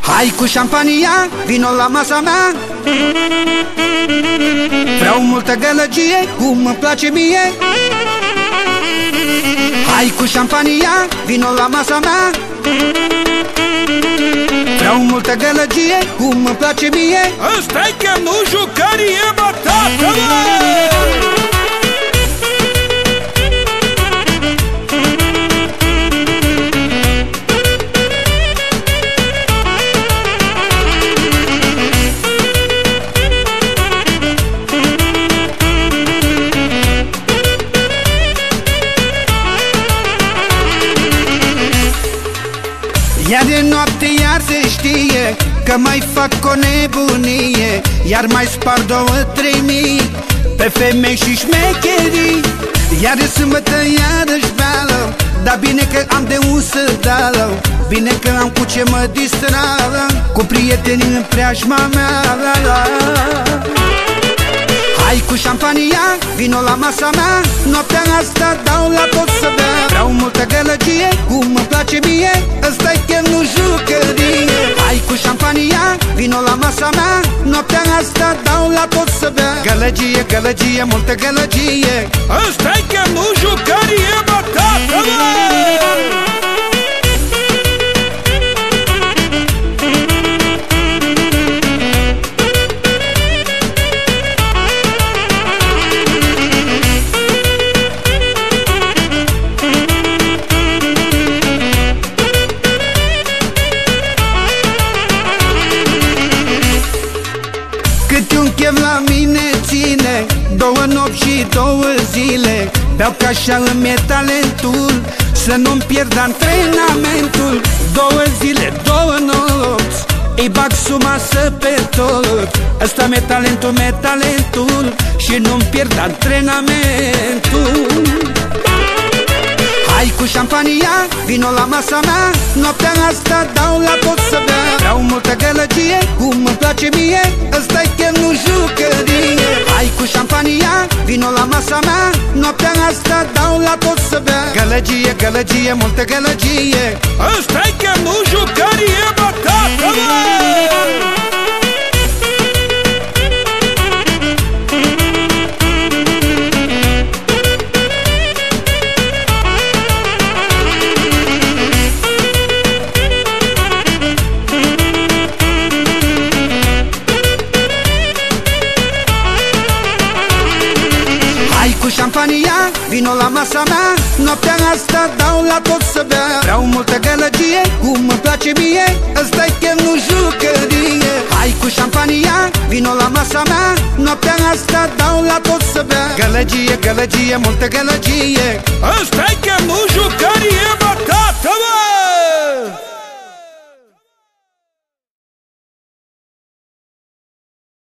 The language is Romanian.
Hai cu șampania, vino la masa mea. Vreau multă gălăgie, cum îmi place mie. Hai cu șampania, vino la masa mea. Vreau multă gălăgie, cum îmi place mie. Ăsta-i că nu jucărie, bă, tată, Iar de noapte iar se știe Că mai fac o nebunie Iar mai spar două, trei mii Pe femei și șmecherii Iar de sâmbătă iarăși beală Dar bine că am de un să dală Bine că am cu ce mă distrală Cu prietenii în preajma mea la, la. Hai cu șampania, vino la masa mea Noaptea asta dau la tot să bea Vreau multă gălăgie, cum Noaptea asta dau la tot să bea. Gălăgie, gălăgie, multă gălăgie. Ăsta-i chiar nu jucărie, Două nopți și două zile. Beau ca așa îmi e talentul Să nu-mi pierd antrenamentul. Două zile, două nopți Îi bag suma să pe tot. Ăsta mi-e talentul, mi-e talentul Și nu-mi pierd antrenamentul. Hai cu șampania, vino la masa mea Noaptea asta dau la tot să bea. Vreau vino la masa mea Noaptea asta dau la tot să bea. Gălăgie, gălăgie, multă gălăgie. Ăsta-i vino la masa mea Noaptea asta dau la tot să bea. Vreau multă gălăgie, cum îmi place mie Ăsta-i chiar nu jucărie. Hai cu șampania, vino la masa mea Noaptea asta dau la tot să bea. Gălăgie, gălăgie, multă gălăgie. Ăsta-i chiar nu jucărie, bă, tată,